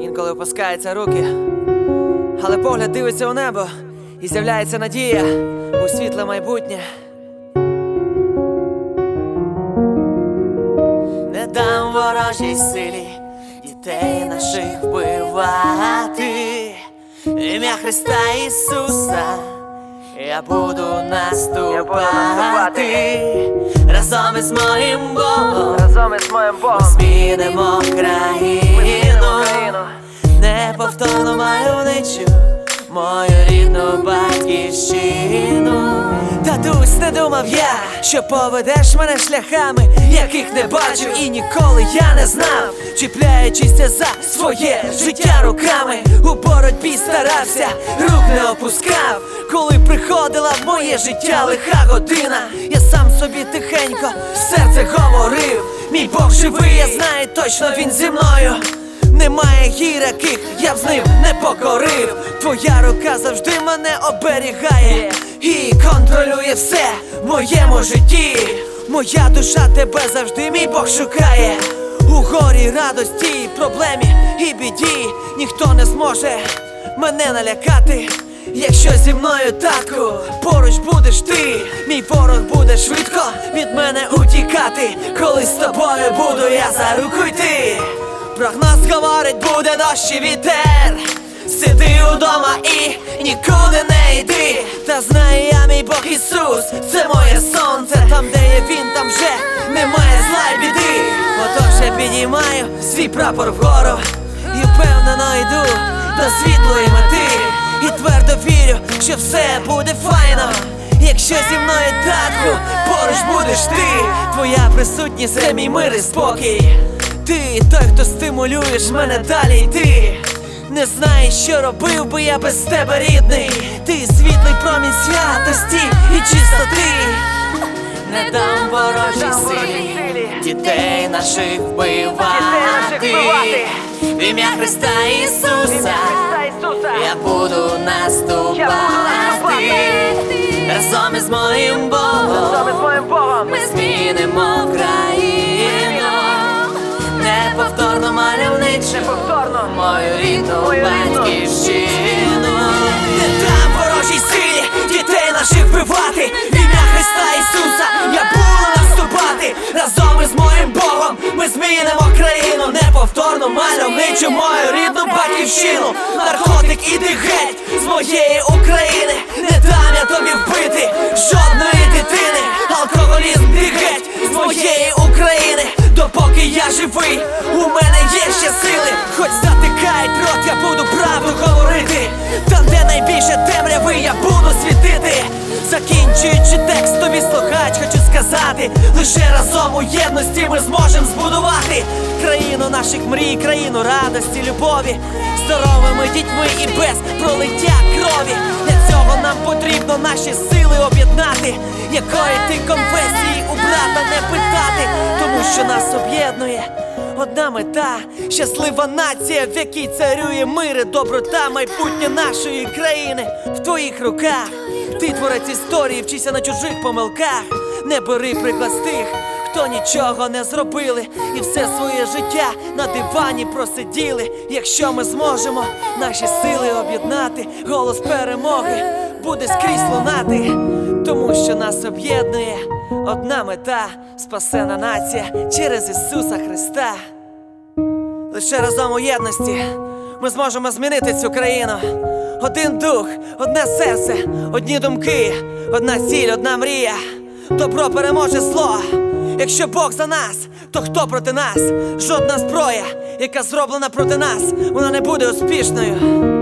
Інколи опускаються руки, але погляд дивиться у небо і з'являється надія у світле майбутнє. Не дам ворожій силі дітей наших вбивати. Ім'я Христа Ісуса я буду наступати разом із моїм Богом. Разом із моїм Богом. Змінимо країну, неповторно мальовничу, мою рідну батьківщину. Татусь, не думав я, що поведеш мене шляхами, яких не бачив і ніколи я не знав. Чіпляючися за своє життя руками, у боротьбі старався, рук не опускав. Коли приходила в моє життя лиха година, я сам собі тихенько серце говорив. Мій Бог живий, я знаю точно він зі мною. Немає гір, яких я б з ним не покорив. Твоя рука завжди мене оберігає і контролює все в моєму житті. Моя душа тебе завжди, мій Бог шукає. У горі радості, проблемі і біді ніхто не зможе мене налякати. Якщо зі мною татку поруч будеш ти, мій ворог буде швидко від мене утікати. Коли з тобою буду я за руку йти. Прогноз говорить, буде дощ і вітер. Сиди удома і нікуди не йди. Та знаю я, мій Бог Ісус, це моє сонце. Там, де є він, там вже немає зла й біди. Отож я підіймаю свій прапор вгору і впевнено йду до світлої мети. І твердо вірю, що все буде файно. Якщо зі мною татку поруч будеш ти, твоя присутність це мій мир і спокій. Ти той, хто стимулюєш мене далі йти. Не знаєш, що робив би я без тебе, рідний. Ти світлий промінь святості і чистоти. Не дам ворожій силі дітей наших вбивати. В ім'я Христа Ісуса я буду наступати мою рідну батьківщину. Не дам ворожій силі дітей наших вбивати. В ім'я Христа Ісуса я буду наступати разом із моїм Богом. Ми змінимо країну, неповторно мальовничу мою рідну батьківщину. Наркотик, іди геть з моєї України. Не дам я тобі вбити сказати. Лише разом у єдності ми зможемо збудувати країну наших мрій, країну радості, любові, здоровими дітьми і без пролиття крові. Для цього нам потрібно наші сили об'єднати. Якої ти конфесії у брата не питати, тому що нас об'єднує одна мета, щаслива нація, в якій царює мир і доброта, майбутнє нашої країни в твоїх руках. Ти творець історії, вчися на чужих помилках. Не бери приклад з тих, хто нічого не зробили, і все своє життя на дивані просиділи. Якщо ми зможемо наші сили об'єднати, голос перемоги буде скрізь лунати, тому що нас об'єднує одна мета спасена нація через Ісуса Христа. Лише разом у єдності ми зможемо змінити цю країну. Один дух, одне серце, одні думки, одна ціль, одна мрія. Добро переможе зло. Якщо Бог за нас, то хто проти нас? Жодна зброя, яка зроблена проти нас, вона не буде успішною.